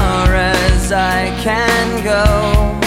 far as I can go.